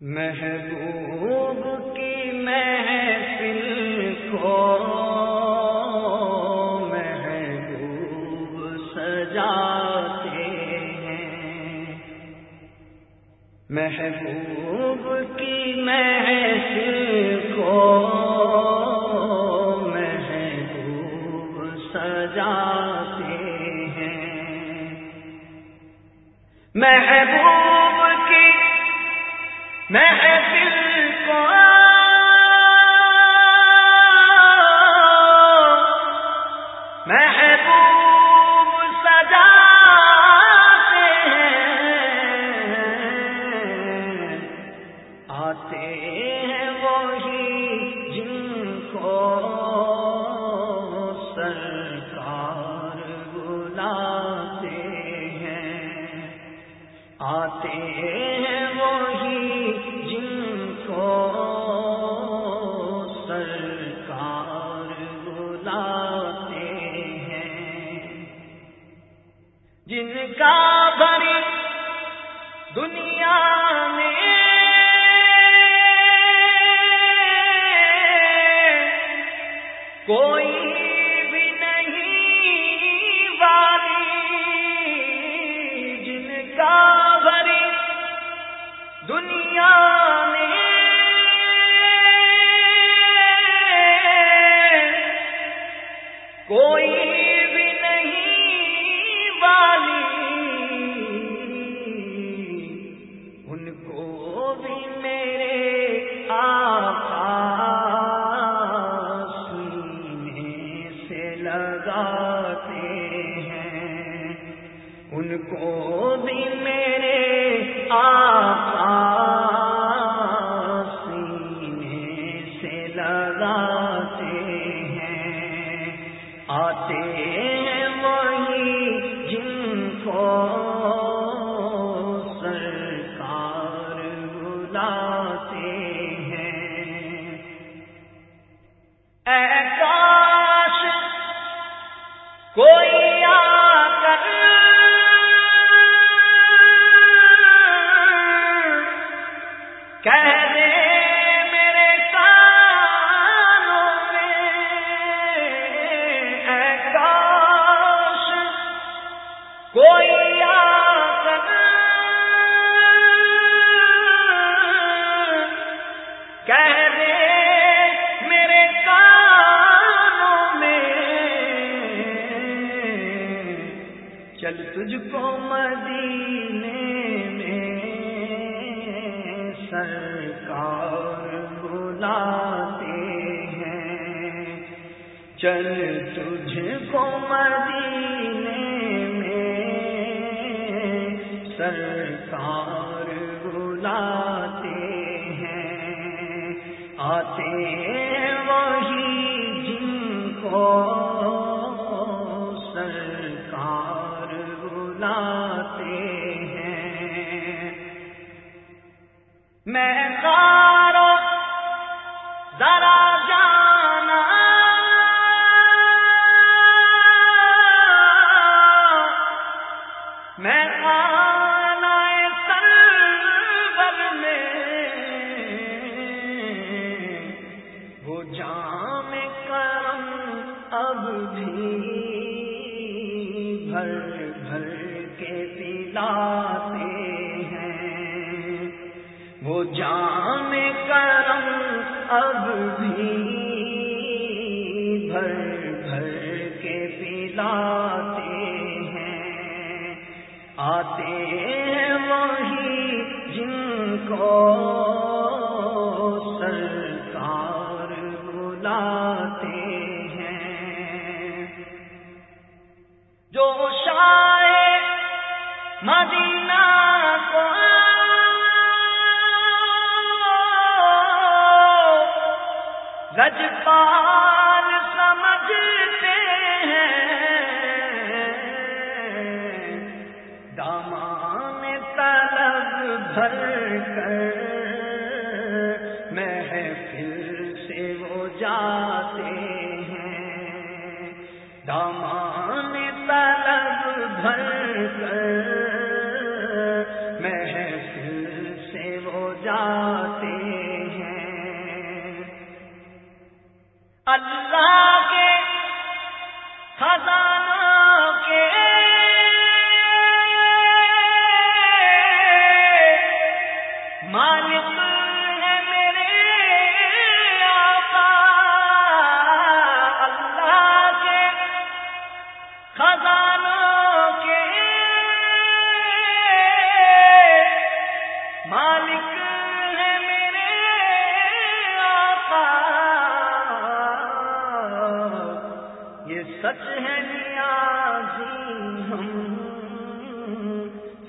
محبوب کی محفل کو محبوب سجاتے ہیں۔ محبوب کی محفل کو محبوب سجاتے ہیں۔ محبوب محفل دنیا میں کوئی بھی نہیں والی، ان کو بھی میرے آقا سینے سے لگاتے ہیں، ان کو بھی میرے آقا لگاتے ہیں۔ آتے ہیں وہی جن کو سرکار بلاتے ہیں۔ اے کاش کوئی چل تجھ کو مدینے میں سرکار بلاتے ہیں۔ چل تجھ کو مدینے میں سرکار بلاتے ہیں۔ آتے وہی جن کو میں کارو ذرا جانا۔ میں آنا سرور میں، وہ جام کرم اب بھی بھر بھر کے پلاتے وہ جام کرم اب بھی بھر بھر کے پلاتے ہیں۔ آتے ہیں وہی جن کو رجپال سمجھتے ہیں۔ دامان طلب بھر کر محفل سے وہ جاتے ہیں۔ دامان طلب بھر کر محفل سے وہ جاتے اللہ سچ ہے نیازی ہم۔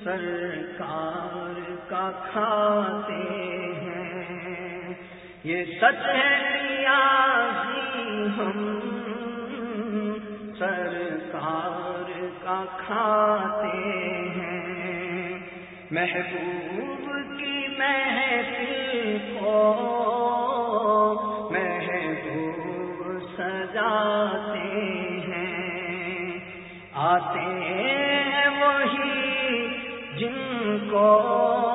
سرکار کا کھاتے ہیں۔ یہ سچ ہے نیازی ہم۔ سرکار کا کھاتے ہیں۔ محبوب کی محفل کو آتے ہیں وہی جن کو